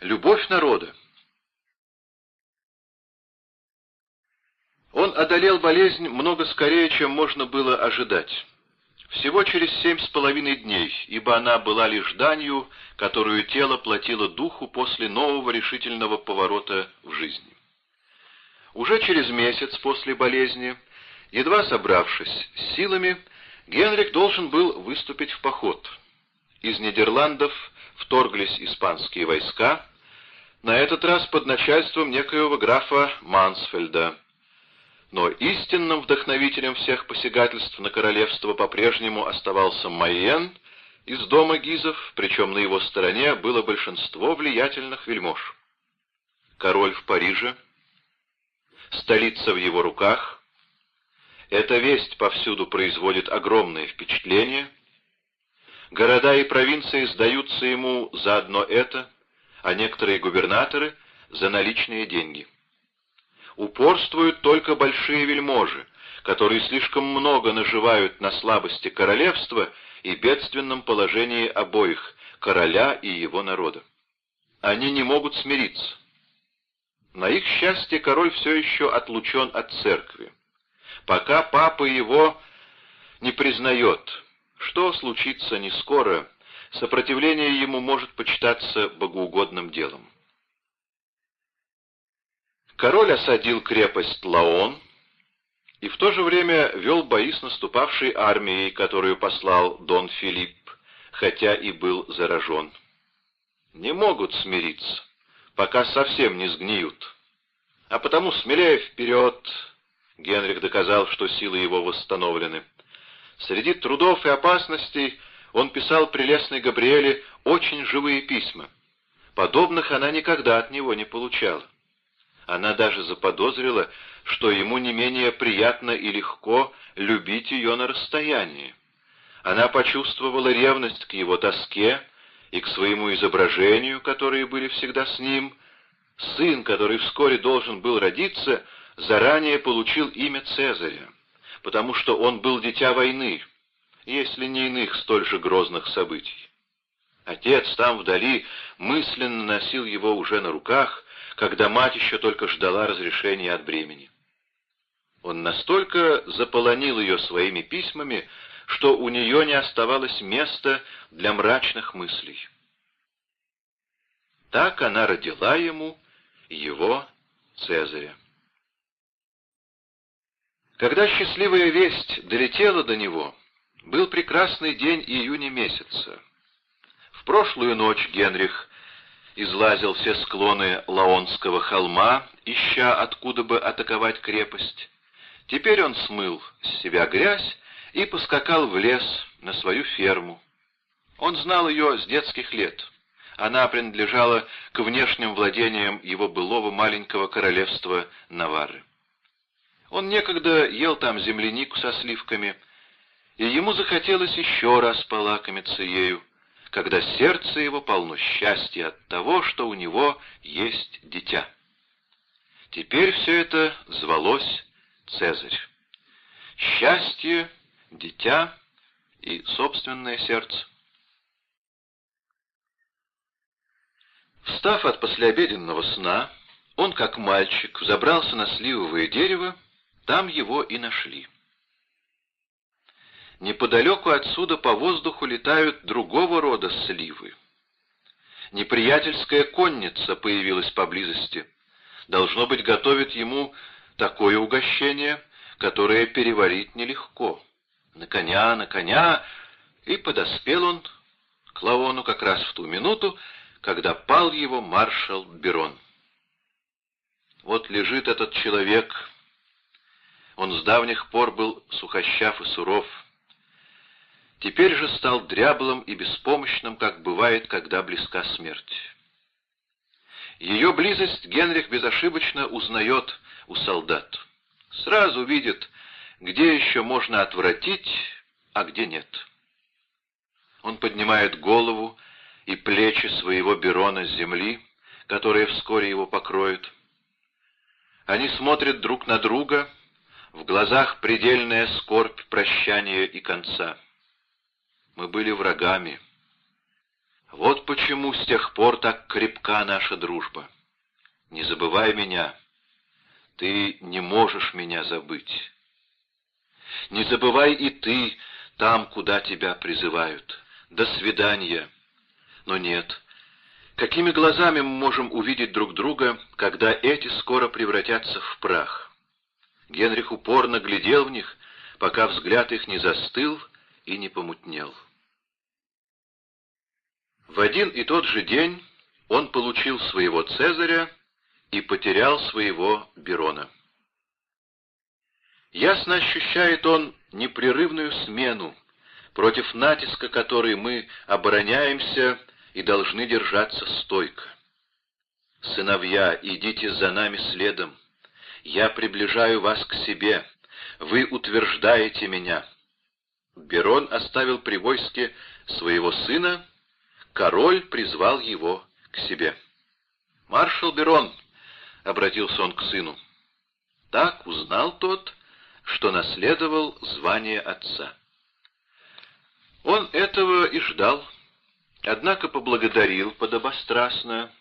Любовь народа. Он одолел болезнь много скорее, чем можно было ожидать. Всего через семь с половиной дней, ибо она была лишь данью, которую тело платило духу после нового решительного поворота в жизни. Уже через месяц после болезни, едва собравшись с силами, Генрих должен был выступить в поход. Из Нидерландов вторглись испанские войска, на этот раз под начальством некоего графа Мансфельда. Но истинным вдохновителем всех посягательств на королевство по-прежнему оставался Майен из дома Гизов, причем на его стороне было большинство влиятельных вельмож. Король в Париже, столица в его руках, эта весть повсюду производит огромное впечатление, города и провинции сдаются ему за одно это, а некоторые губернаторы — за наличные деньги упорствуют только большие вельможи, которые слишком много наживают на слабости королевства и бедственном положении обоих, короля и его народа. Они не могут смириться. На их счастье король все еще отлучен от церкви. Пока папа его не признает, что случится не скоро, сопротивление ему может почитаться богоугодным делом. Король осадил крепость Лаон и в то же время вел бои с наступавшей армией, которую послал Дон Филипп, хотя и был заражен. Не могут смириться, пока совсем не сгниют. А потому смелее вперед, Генрих доказал, что силы его восстановлены. Среди трудов и опасностей он писал прелестной Габриэле очень живые письма. Подобных она никогда от него не получала. Она даже заподозрила, что ему не менее приятно и легко любить ее на расстоянии. Она почувствовала ревность к его тоске и к своему изображению, которые были всегда с ним. Сын, который вскоре должен был родиться, заранее получил имя Цезаря, потому что он был дитя войны, если не иных столь же грозных событий. Отец там вдали мысленно носил его уже на руках, когда мать еще только ждала разрешения от бремени. Он настолько заполонил ее своими письмами, что у нее не оставалось места для мрачных мыслей. Так она родила ему его Цезаря. Когда счастливая весть долетела до него, был прекрасный день июня месяца. В прошлую ночь Генрих излазил все склоны Лаонского холма, ища откуда бы атаковать крепость. Теперь он смыл с себя грязь и поскакал в лес на свою ферму. Он знал ее с детских лет. Она принадлежала к внешним владениям его былого маленького королевства Наварры. Он некогда ел там землянику со сливками, и ему захотелось еще раз полакомиться ею, когда сердце его полно счастья от того, что у него есть дитя. Теперь все это звалось Цезарь. Счастье, дитя и собственное сердце. Встав от послеобеденного сна, он, как мальчик, взобрался на сливовое дерево, там его и нашли. Неподалеку отсюда по воздуху летают другого рода сливы. Неприятельская конница появилась поблизости. Должно быть, готовит ему такое угощение, которое переварить нелегко. На коня, на коня! И подоспел он к Лаону как раз в ту минуту, когда пал его маршал Берон. Вот лежит этот человек. Он с давних пор был сухощав и суров, теперь же стал дряблым и беспомощным, как бывает, когда близка смерть. Ее близость Генрих безошибочно узнает у солдат. Сразу видит, где еще можно отвратить, а где нет. Он поднимает голову и плечи своего Берона с земли, которая вскоре его покроет. Они смотрят друг на друга, в глазах предельная скорбь прощания и конца. Мы были врагами. Вот почему с тех пор так крепка наша дружба. Не забывай меня. Ты не можешь меня забыть. Не забывай и ты там, куда тебя призывают. До свидания. Но нет. Какими глазами мы можем увидеть друг друга, когда эти скоро превратятся в прах? Генрих упорно глядел в них, пока взгляд их не застыл и не помутнел. В один и тот же день он получил своего Цезаря и потерял своего Берона. Ясно ощущает он непрерывную смену, против натиска которой мы обороняемся и должны держаться стойко. «Сыновья, идите за нами следом. Я приближаю вас к себе. Вы утверждаете меня». Берон оставил при войске своего сына король призвал его к себе. «Маршал Берон», — обратился он к сыну, — так узнал тот, что наследовал звание отца. Он этого и ждал, однако поблагодарил подобострастно.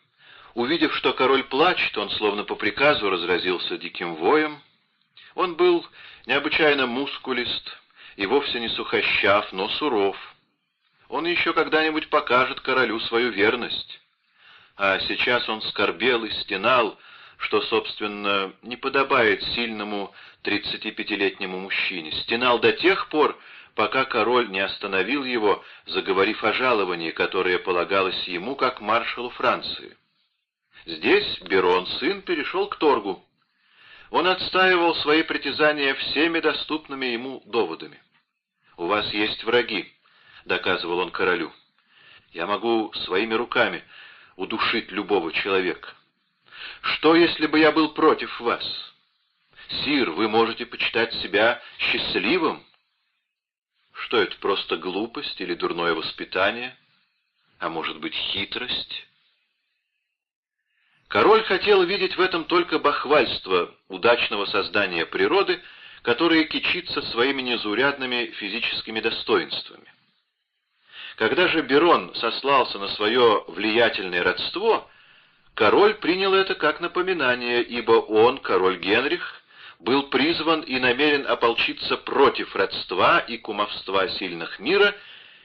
Увидев, что король плачет, он словно по приказу разразился диким воем. Он был необычайно мускулист и вовсе не сухощав, но суров он еще когда-нибудь покажет королю свою верность. А сейчас он скорбел и стенал, что, собственно, не подобает сильному 35-летнему мужчине. Стенал до тех пор, пока король не остановил его, заговорив о жаловании, которое полагалось ему как маршалу Франции. Здесь Берон, сын, перешел к торгу. Он отстаивал свои притязания всеми доступными ему доводами. «У вас есть враги», доказывал он королю. «Я могу своими руками удушить любого человека. Что, если бы я был против вас? Сир, вы можете почитать себя счастливым? Что это, просто глупость или дурное воспитание? А может быть, хитрость?» Король хотел видеть в этом только бахвальство удачного создания природы, которое кичится своими незаурядными физическими достоинствами. Когда же Берон сослался на свое влиятельное родство, король принял это как напоминание, ибо он, король Генрих, был призван и намерен ополчиться против родства и кумовства сильных мира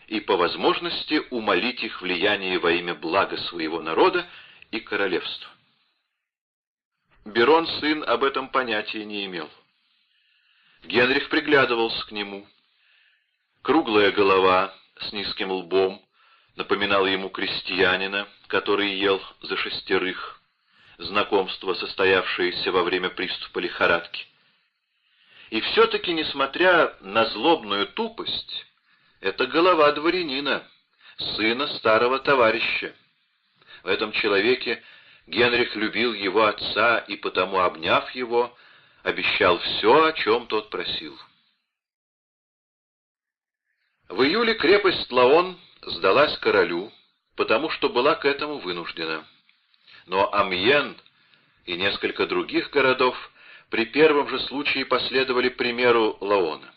и по возможности умолить их влияние во имя блага своего народа и королевства. Берон сын об этом понятия не имел. Генрих приглядывался к нему. Круглая голова, с низким лбом напоминал ему крестьянина, который ел за шестерых, знакомство, состоявшееся во время приступа лихорадки. И все-таки, несмотря на злобную тупость, это голова дворянина, сына старого товарища. В этом человеке Генрих любил его отца и потому, обняв его, обещал все, о чем тот просил. В июле крепость Лаон сдалась королю, потому что была к этому вынуждена. Но Амьен и несколько других городов при первом же случае последовали примеру Лаона.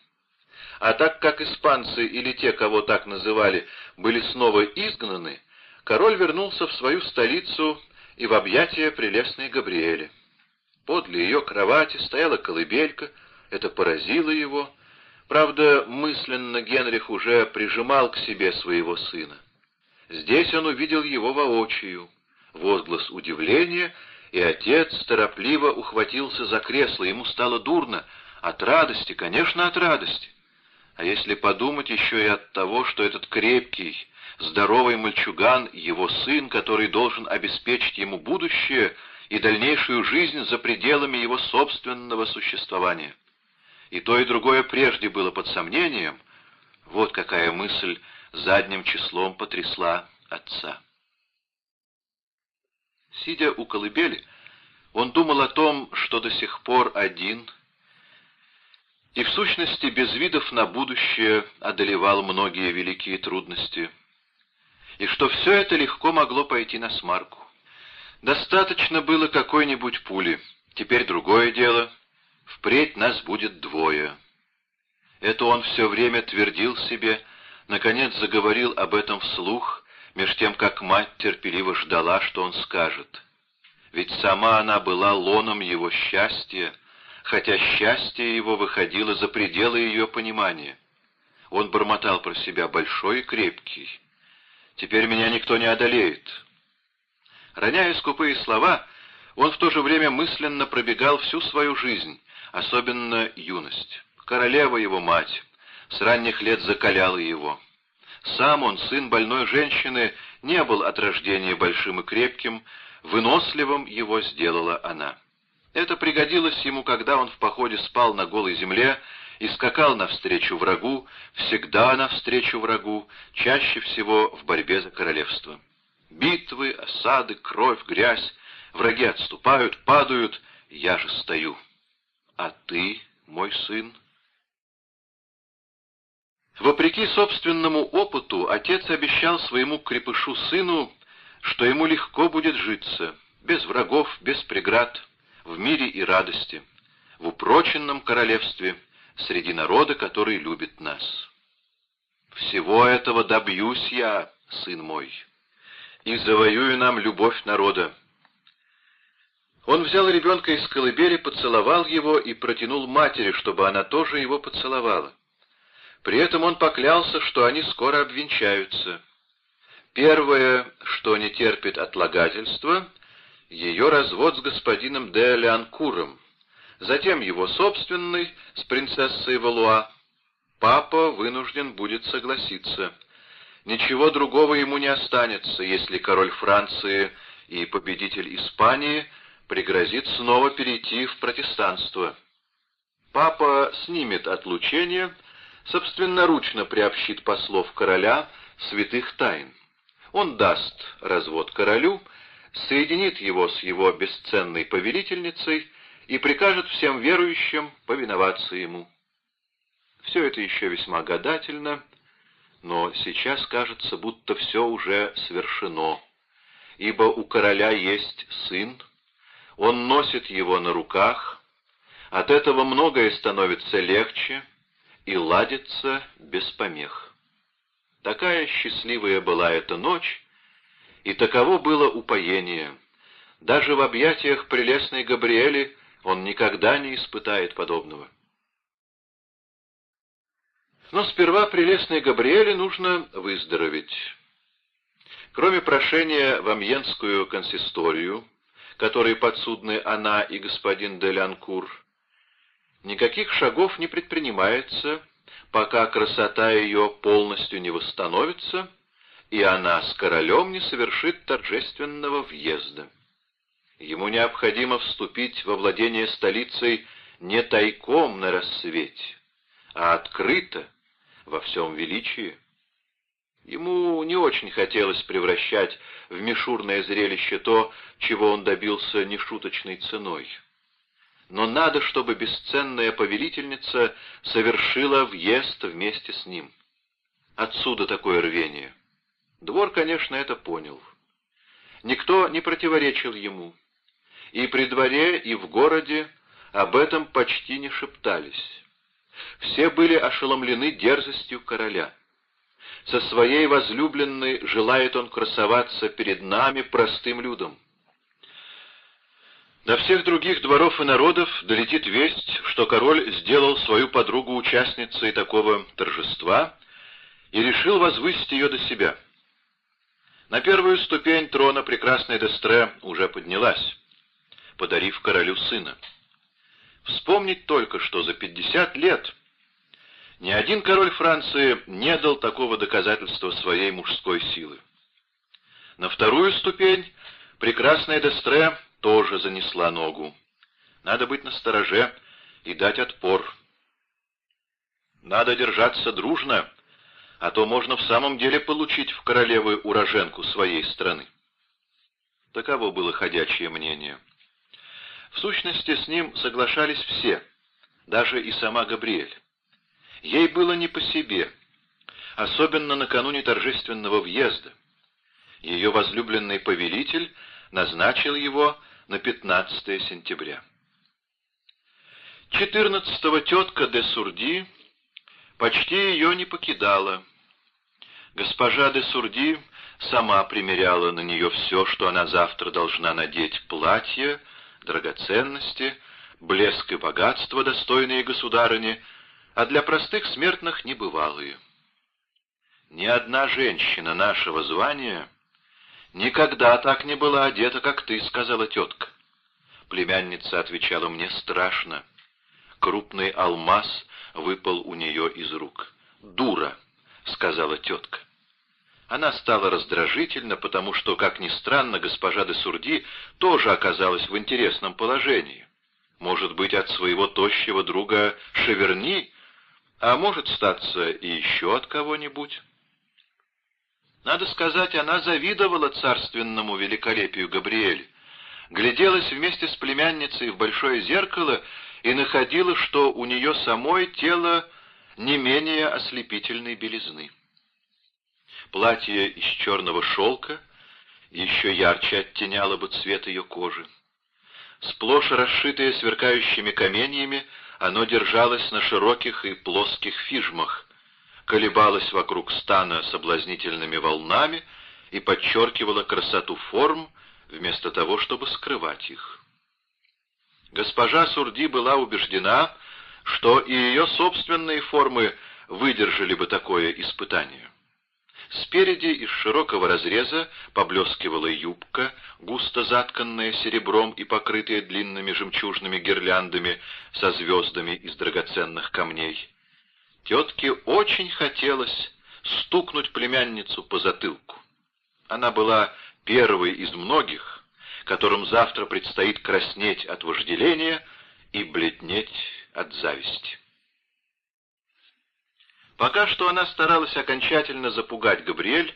А так как испанцы или те, кого так называли, были снова изгнаны, король вернулся в свою столицу и в объятия прелестной Габриэли. Подле ее кровати стояла колыбелька, это поразило его — Правда, мысленно Генрих уже прижимал к себе своего сына. Здесь он увидел его воочию. Возглас удивления, и отец торопливо ухватился за кресло. Ему стало дурно. От радости, конечно, от радости. А если подумать еще и от того, что этот крепкий, здоровый мальчуган — его сын, который должен обеспечить ему будущее и дальнейшую жизнь за пределами его собственного существования и то и другое прежде было под сомнением, вот какая мысль задним числом потрясла отца. Сидя у колыбели, он думал о том, что до сих пор один, и в сущности без видов на будущее одолевал многие великие трудности, и что все это легко могло пойти на смарку. Достаточно было какой-нибудь пули, теперь другое дело — Впредь нас будет двое. Это он все время твердил себе, наконец заговорил об этом вслух, меж тем как мать терпеливо ждала, что он скажет. Ведь сама она была лоном его счастья, хотя счастье его выходило за пределы ее понимания. Он бормотал про себя большой и крепкий. «Теперь меня никто не одолеет». Роняя скупые слова, он в то же время мысленно пробегал всю свою жизнь, особенно юность. Королева его мать, с ранних лет закаляла его. Сам он, сын больной женщины, не был от рождения большим и крепким, выносливым его сделала она. Это пригодилось ему, когда он в походе спал на голой земле и скакал навстречу врагу, всегда навстречу врагу, чаще всего в борьбе за королевство. Битвы, осады, кровь, грязь, враги отступают, падают, я же стою. А ты, мой сын? Вопреки собственному опыту, отец обещал своему крепышу сыну, что ему легко будет житься, без врагов, без преград, в мире и радости, в упроченном королевстве, среди народа, который любит нас. Всего этого добьюсь я, сын мой, и завоюю нам любовь народа. Он взял ребенка из колыбели, поцеловал его и протянул матери, чтобы она тоже его поцеловала. При этом он поклялся, что они скоро обвенчаются. Первое, что не терпит отлагательства, ее развод с господином де Леанкуром, затем его собственный с принцессой Валуа. Папа вынужден будет согласиться. Ничего другого ему не останется, если король Франции и победитель Испании пригрозит снова перейти в протестанство. Папа снимет отлучение, собственноручно приобщит послов короля святых тайн. Он даст развод королю, соединит его с его бесценной повелительницей и прикажет всем верующим повиноваться ему. Все это еще весьма гадательно, но сейчас кажется, будто все уже свершено, ибо у короля есть сын, он носит его на руках, от этого многое становится легче и ладится без помех. Такая счастливая была эта ночь, и таково было упоение. Даже в объятиях прелестной Габриэли он никогда не испытает подобного. Но сперва прелестной Габриэле нужно выздороветь. Кроме прошения в Амьенскую консисторию, которой подсудны она и господин Делянкур, никаких шагов не предпринимается, пока красота ее полностью не восстановится — и она с королем не совершит торжественного въезда. Ему необходимо вступить во владение столицей не тайком на рассвете, а открыто, во всем величии. Ему не очень хотелось превращать в мишурное зрелище то, чего он добился нешуточной ценой. Но надо, чтобы бесценная повелительница совершила въезд вместе с ним. Отсюда такое рвение. Двор, конечно, это понял. Никто не противоречил ему. И при дворе, и в городе об этом почти не шептались. Все были ошеломлены дерзостью короля. Со своей возлюбленной желает он красоваться перед нами, простым людом. До всех других дворов и народов долетит весть, что король сделал свою подругу участницей такого торжества и решил возвысить ее до себя. На первую ступень трона прекрасная Дестре уже поднялась, подарив королю сына. Вспомнить только, что за пятьдесят лет ни один король Франции не дал такого доказательства своей мужской силы. На вторую ступень прекрасная Дестре тоже занесла ногу. Надо быть настороже и дать отпор. Надо держаться дружно, а то можно в самом деле получить в королевы уроженку своей страны. Таково было ходячее мнение. В сущности, с ним соглашались все, даже и сама Габриэль. Ей было не по себе, особенно накануне торжественного въезда. Ее возлюбленный повелитель назначил его на 15 сентября. 14-го тетка де Сурди почти ее не покидала. Госпожа де Сурди сама примеряла на нее все, что она завтра должна надеть, платье, драгоценности, блеск и богатство, достойные государыни, а для простых смертных небывалые. Ни одна женщина нашего звания никогда так не была одета, как ты, — сказала тетка. Племянница отвечала мне страшно. Крупный алмаз выпал у нее из рук. «Дура!» — сказала тетка. Она стала раздражительна, потому что, как ни странно, госпожа де Сурди тоже оказалась в интересном положении. Может быть, от своего тощего друга Шеверни, а может статься и еще от кого-нибудь. Надо сказать, она завидовала царственному великолепию Габриэль, гляделась вместе с племянницей в большое зеркало и находила, что у нее самой тело не менее ослепительной белизны. Платье из черного шелка еще ярче оттеняло бы цвет ее кожи. Сплошь расшитое сверкающими каменьями, оно держалось на широких и плоских фижмах, колебалось вокруг стана соблазнительными волнами и подчеркивало красоту форм, вместо того, чтобы скрывать их. Госпожа Сурди была убеждена, что и ее собственные формы выдержали бы такое испытание. Спереди из широкого разреза поблескивала юбка, густо затканная серебром и покрытая длинными жемчужными гирляндами со звездами из драгоценных камней. Тетке очень хотелось стукнуть племянницу по затылку. Она была первой из многих, которым завтра предстоит краснеть от вожделения и бледнеть от зависти. Пока что она старалась окончательно запугать Габриэль,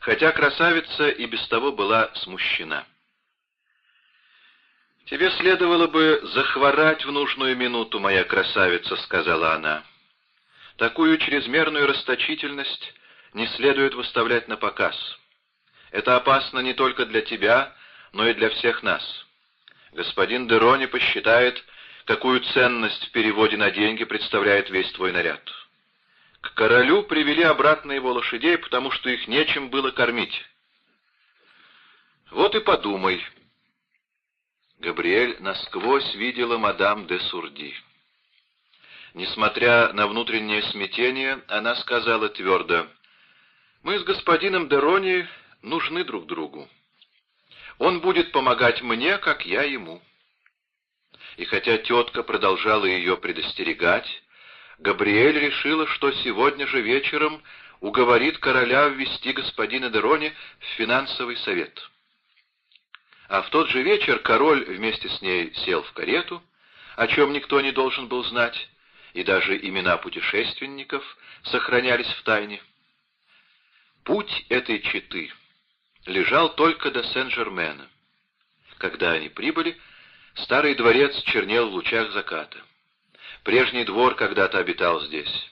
хотя красавица и без того была смущена. «Тебе следовало бы захворать в нужную минуту, моя красавица», — сказала она. «Такую чрезмерную расточительность не следует выставлять на показ. Это опасно не только для тебя, но и для всех нас. Господин Дерони посчитает, какую ценность в переводе на деньги представляет весь твой наряд». К королю привели обратно его лошадей, потому что их нечем было кормить. Вот и подумай. Габриэль насквозь видела мадам де Сурди. Несмотря на внутреннее смятение, она сказала твердо, «Мы с господином Дерони нужны друг другу. Он будет помогать мне, как я ему». И хотя тетка продолжала ее предостерегать, Габриэль решила, что сегодня же вечером уговорит короля ввести господина Дерони в финансовый совет. А в тот же вечер король вместе с ней сел в карету, о чем никто не должен был знать, и даже имена путешественников сохранялись в тайне. Путь этой четы лежал только до Сен-Жермена. Когда они прибыли, старый дворец чернел в лучах заката. Прежний двор когда-то обитал здесь,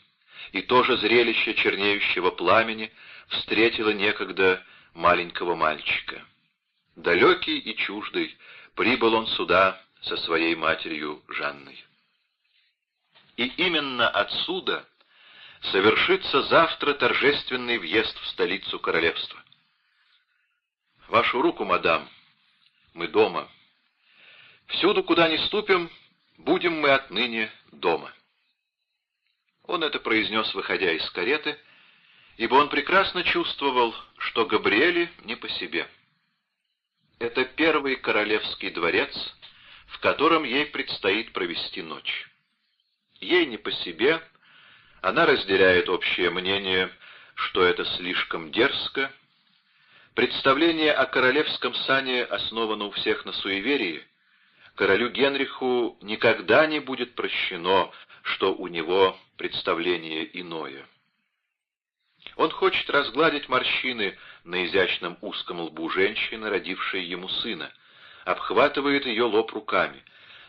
и тоже зрелище чернеющего пламени встретило некогда маленького мальчика. Далекий и чуждый прибыл он сюда со своей матерью Жанной. И именно отсюда совершится завтра торжественный въезд в столицу королевства. Вашу руку, мадам, мы дома. Всюду, куда ни ступим, Будем мы отныне дома». Он это произнес, выходя из кареты, ибо он прекрасно чувствовал, что Габриэле не по себе. Это первый королевский дворец, в котором ей предстоит провести ночь. Ей не по себе, она разделяет общее мнение, что это слишком дерзко. Представление о королевском сане основано у всех на суеверии, королю Генриху никогда не будет прощено, что у него представление иное. Он хочет разгладить морщины на изящном узком лбу женщины, родившей ему сына, обхватывает ее лоб руками,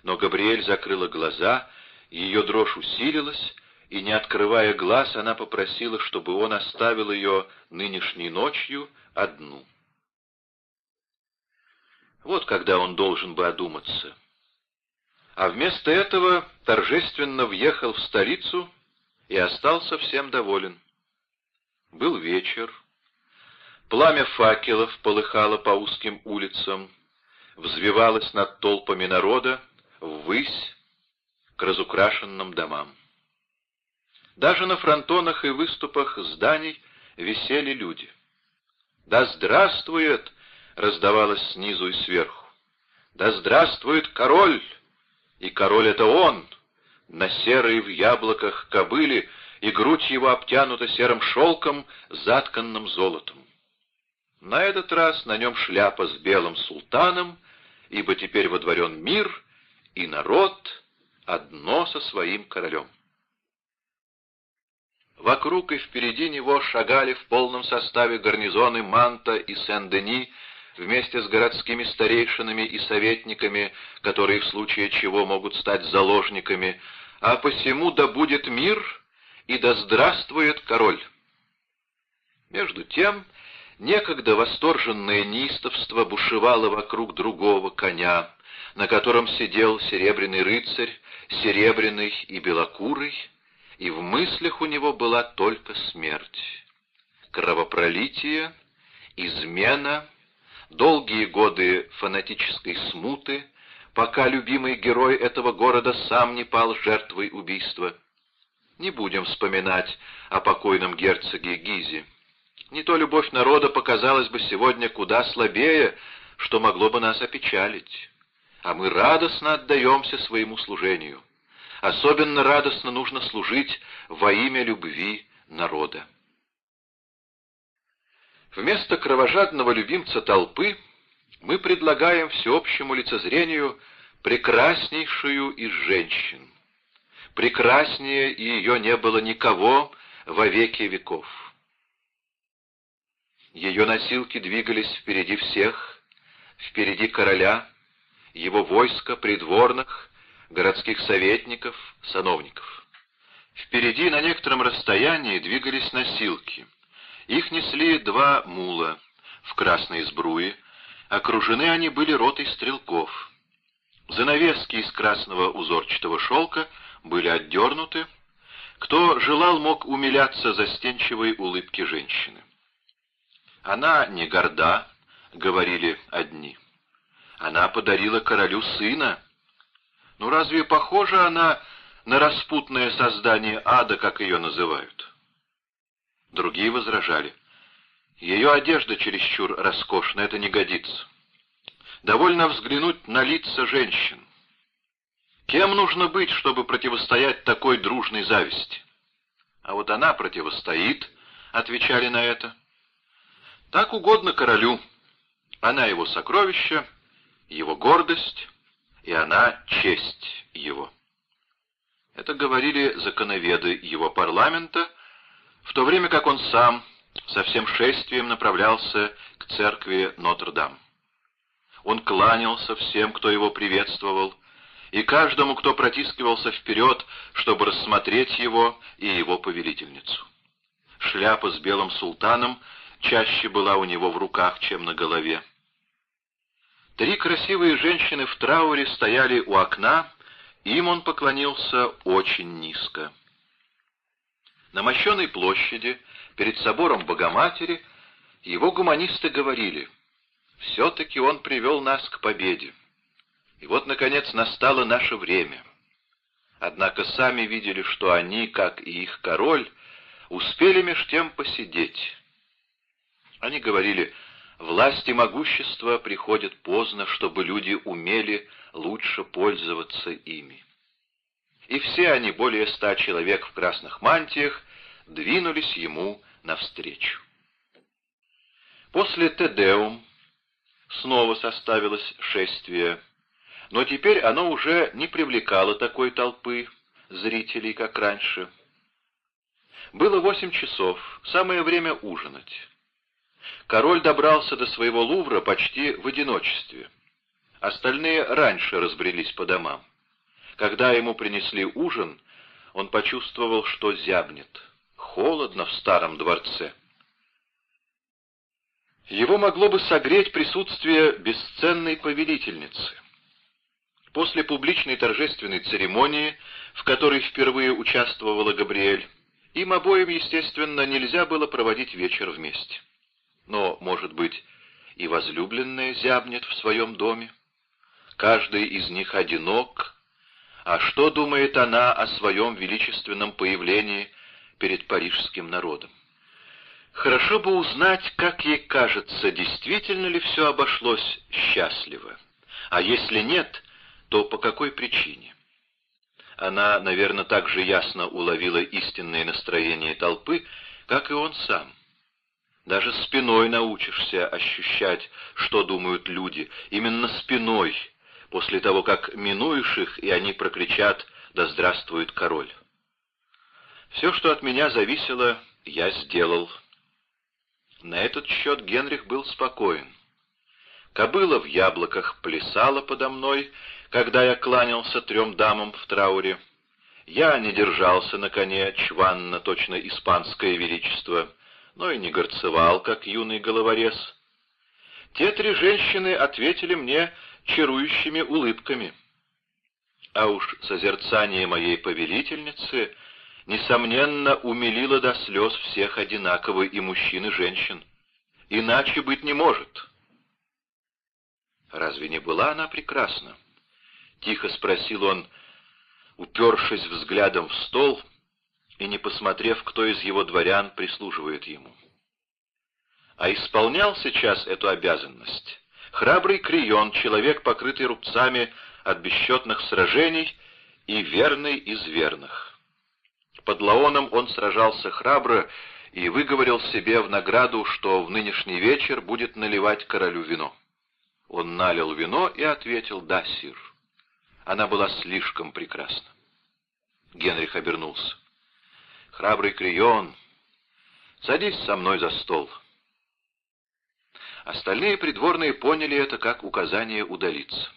но Габриэль закрыла глаза, ее дрожь усилилась, и, не открывая глаз, она попросила, чтобы он оставил ее нынешней ночью одну. Вот когда он должен бы одуматься. А вместо этого торжественно въехал в столицу и остался всем доволен. Был вечер. Пламя факелов полыхало по узким улицам, взвивалось над толпами народа, ввысь, к разукрашенным домам. Даже на фронтонах и выступах зданий висели люди. «Да здравствует!» — раздавалось снизу и сверху. «Да здравствует король!» И король — это он! На серой в яблоках кобыли, и грудь его обтянута серым шелком, затканным золотом. На этот раз на нем шляпа с белым султаном, ибо теперь водворен мир, и народ одно со своим королем. Вокруг и впереди него шагали в полном составе гарнизоны Манта и Сен-Дени вместе с городскими старейшинами и советниками, которые в случае чего могут стать заложниками, а посему да будет мир и да здравствует король. Между тем, некогда восторженное неистовство бушевало вокруг другого коня, на котором сидел серебряный рыцарь, серебряный и белокурый, и в мыслях у него была только смерть. Кровопролитие, измена, долгие годы фанатической смуты, пока любимый герой этого города сам не пал жертвой убийства. Не будем вспоминать о покойном герцоге Гизи. Не то любовь народа показалась бы сегодня куда слабее, что могло бы нас опечалить. А мы радостно отдаемся своему служению. Особенно радостно нужно служить во имя любви народа. Вместо кровожадного любимца толпы мы предлагаем всеобщему лицезрению прекраснейшую из женщин. Прекраснее ее не было никого во веки веков. Ее носилки двигались впереди всех, впереди короля, его войска, придворных, городских советников, сановников. Впереди на некотором расстоянии двигались носилки. Их несли два мула в красной сбруе, окружены они были ротой стрелков. Занавески из красного узорчатого шелка были отдернуты. Кто желал, мог умиляться застенчивой улыбке женщины. «Она не горда», — говорили одни. «Она подарила королю сына», ну разве похожа она на распутное создание ада, как ее называют? Другие возражали. Ее одежда чересчур роскошна, это не годится. Довольно взглянуть на лица женщин. Кем нужно быть, чтобы противостоять такой дружной зависти? А вот она противостоит, отвечали на это. Так угодно королю. Она его сокровище, его гордость, и она честь его. Это говорили законоведы его парламента, в то время как он сам со всем шествием направлялся к церкви Нотр-Дам. Он кланялся всем, кто его приветствовал, и каждому, кто протискивался вперед, чтобы рассмотреть его и его повелительницу. Шляпа с белым султаном чаще была у него в руках, чем на голове. Три красивые женщины в трауре стояли у окна, им он поклонился очень низко. На мощенной площади, перед собором Богоматери, его гуманисты говорили, «Все-таки он привел нас к победе. И вот, наконец, настало наше время». Однако сами видели, что они, как и их король, успели меж тем посидеть. Они говорили, Власть и могущество приходят поздно, чтобы люди умели лучше пользоваться ими. И все они, более ста человек в красных мантиях, двинулись ему навстречу. После Тедеум снова составилось шествие, но теперь оно уже не привлекало такой толпы зрителей, как раньше. Было восемь часов, самое время ужинать. Король добрался до своего Лувра почти в одиночестве. Остальные раньше разбрелись по домам. Когда ему принесли ужин, он почувствовал, что зябнет. Холодно в старом дворце. Его могло бы согреть присутствие бесценной повелительницы. После публичной торжественной церемонии, в которой впервые участвовала Габриэль, им обоим, естественно, нельзя было проводить вечер вместе. Но, может быть, и возлюбленная зябнет в своем доме? Каждый из них одинок, а что думает она о своем величественном появлении перед парижским народом? Хорошо бы узнать, как ей кажется, действительно ли все обошлось счастливо. А если нет, то по какой причине? Она, наверное, так же ясно уловила истинное настроение толпы, как и он сам. Даже спиной научишься ощущать, что думают люди, именно спиной, после того, как минуешь их, и они прокричат «Да здравствует король!». Все, что от меня зависело, я сделал. На этот счет Генрих был спокоен. Кобыла в яблоках плясала подо мной, когда я кланялся трем дамам в трауре. Я не держался на коне чванно, точно испанское величество, но и не горцевал, как юный головорез. Те три женщины ответили мне чарующими улыбками. А уж созерцание моей повелительницы, несомненно, умилило до слез всех одинаково и мужчин, и женщин. Иначе быть не может. Разве не была она прекрасна? Тихо спросил он, упершись взглядом в стол и не посмотрев, кто из его дворян прислуживает ему. А исполнял сейчас эту обязанность храбрый Крион, человек, покрытый рубцами от бесчетных сражений и верный из верных. Под Лаоном он сражался храбро и выговорил себе в награду, что в нынешний вечер будет наливать королю вино. Он налил вино и ответил «Да, сир». Она была слишком прекрасна. Генрих обернулся. «Храбрый Крион, садись со мной за стол». Остальные придворные поняли это как указание удалиться.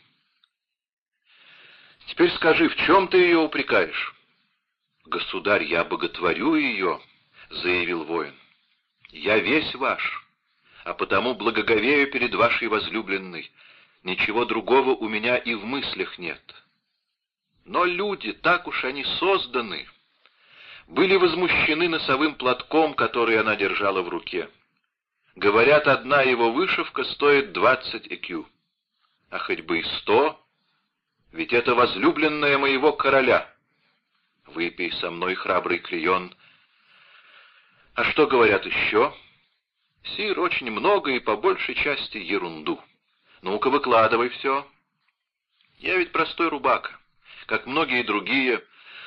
«Теперь скажи, в чем ты ее упрекаешь?» «Государь, я боготворю ее», — заявил воин. «Я весь ваш, а потому благоговею перед вашей возлюбленной. Ничего другого у меня и в мыслях нет. Но люди, так уж они созданы, были возмущены носовым платком, который она держала в руке. Говорят, одна его вышивка стоит двадцать ЭКЮ. А хоть бы и сто, ведь это возлюбленная моего короля. Выпей со мной, храбрый клеен. А что говорят еще? Сир, очень много и по большей части ерунду. Ну-ка, выкладывай все. Я ведь простой рубака, как многие другие,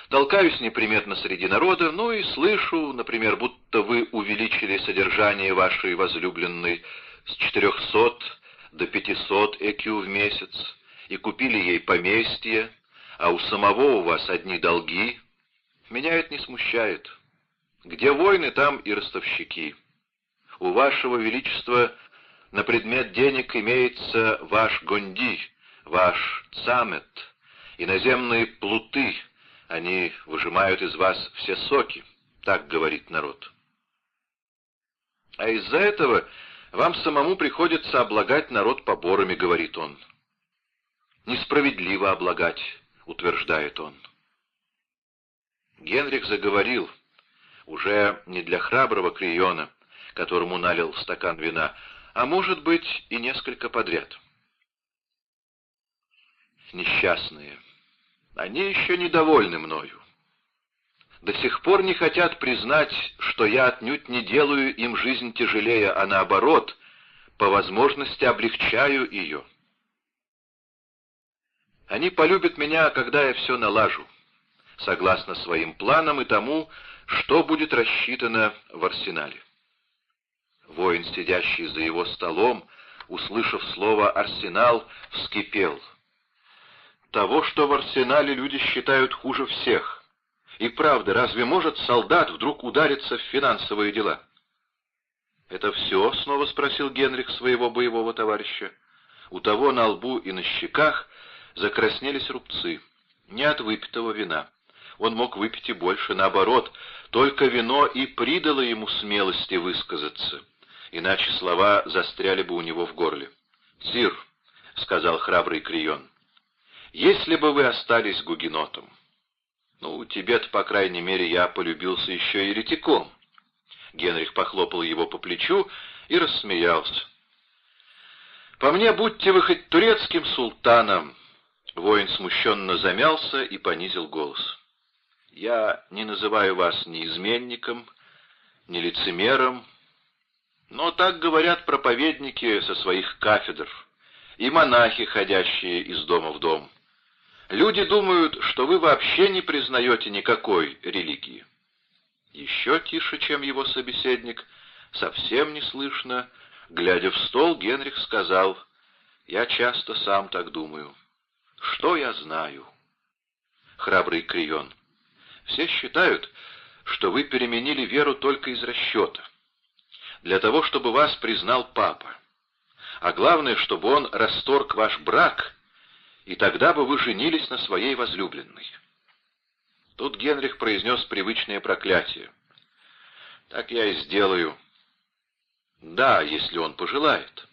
Толкаюсь неприметно среди народа, ну и слышу, например, будто вы увеличили содержание вашей возлюбленной с 400 до 500 ЭКЮ в месяц и купили ей поместье, а у самого у вас одни долги. Меня это не смущает. Где войны, там и ростовщики. У вашего величества на предмет денег имеется ваш гонди, ваш цамет, иноземные плуты — они выжимают из вас все соки, так говорит народ. А из-за этого вам самому приходится облагать народ поборами, говорит он. Несправедливо облагать, утверждает он. Генрих заговорил, уже не для храброго Криона, которому налил стакан вина, а может быть и несколько подряд. Несчастные. Они еще недовольны мною. До сих пор не хотят признать, что я отнюдь не делаю им жизнь тяжелее, а наоборот, по возможности облегчаю ее. Они полюбят меня, когда я все налажу, согласно своим планам и тому, что будет рассчитано в арсенале. Воин, сидящий за его столом, услышав слово «арсенал», вскипел — того, что в арсенале люди считают хуже всех. И правда, разве может солдат вдруг удариться в финансовые дела? «Это все?» — снова спросил Генрих своего боевого товарища. У того на лбу и на щеках закраснелись рубцы. Не от выпитого вина. Он мог выпить и больше, наоборот, только вино и придало ему смелости высказаться, иначе слова застряли бы у него в горле. «Сир», — сказал храбрый Крион, — если бы вы остались гугенотом. Ну, тебе-то, по крайней мере, я полюбился еще еретиком. Генрих похлопал его по плечу и рассмеялся. «По мне, будьте вы хоть турецким султаном!» Воин смущенно замялся и понизил голос. «Я не называю вас ни изменником, ни лицемером, но так говорят проповедники со своих кафедр и монахи, ходящие из дома в дом. Люди думают, что вы вообще не признаете никакой религии. Еще тише, чем его собеседник, совсем не слышно, глядя в стол, Генрих сказал, «Я часто сам так думаю. Что я знаю?» Храбрый Крион, все считают, что вы переменили веру только из расчета для того, чтобы вас признал папа. А главное, чтобы он расторг ваш брак, и тогда бы вы женились на своей возлюбленной. Тут Генрих произнес привычное проклятие. «Так я и сделаю». «Да, если он пожелает».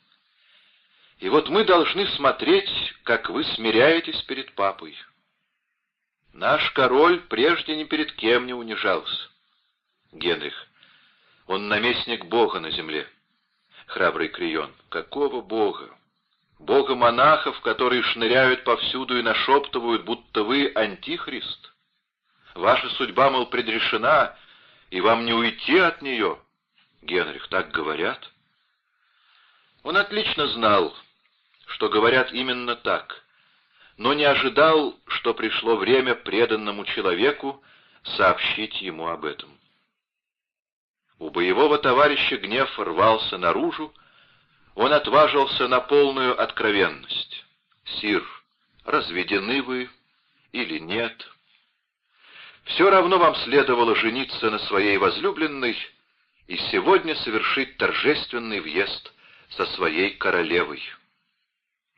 И вот мы должны смотреть, как вы смиряетесь перед папой. Наш король прежде ни перед кем не унижался. Генрих. Он наместник Бога на земле. Храбрый Крион. Какого Бога? Бога монахов, которые шныряют повсюду и нашептывают, будто вы антихрист? Ваша судьба, мол, предрешена, и вам не уйти от нее. Генрих, так говорят? Он отлично знал, что говорят именно так, но не ожидал, что пришло время преданному человеку сообщить ему об этом. У боевого товарища гнев рвался наружу, он отважился на полную откровенность. «Сир, разведены вы или нет?» Все равно вам следовало жениться на своей возлюбленной и сегодня совершить торжественный въезд со своей королевой.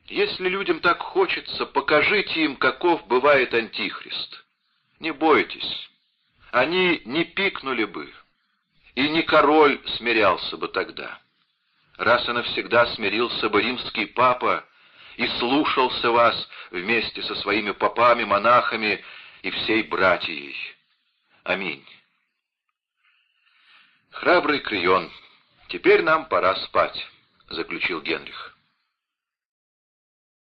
Если людям так хочется, покажите им, каков бывает антихрист. Не бойтесь, они не пикнули бы, и не король смирялся бы тогда. Раз и навсегда смирился бы римский папа и слушался вас вместе со своими попами, монахами и всей братьей. Аминь. Храбрый Крион, теперь нам пора спать, — заключил Генрих.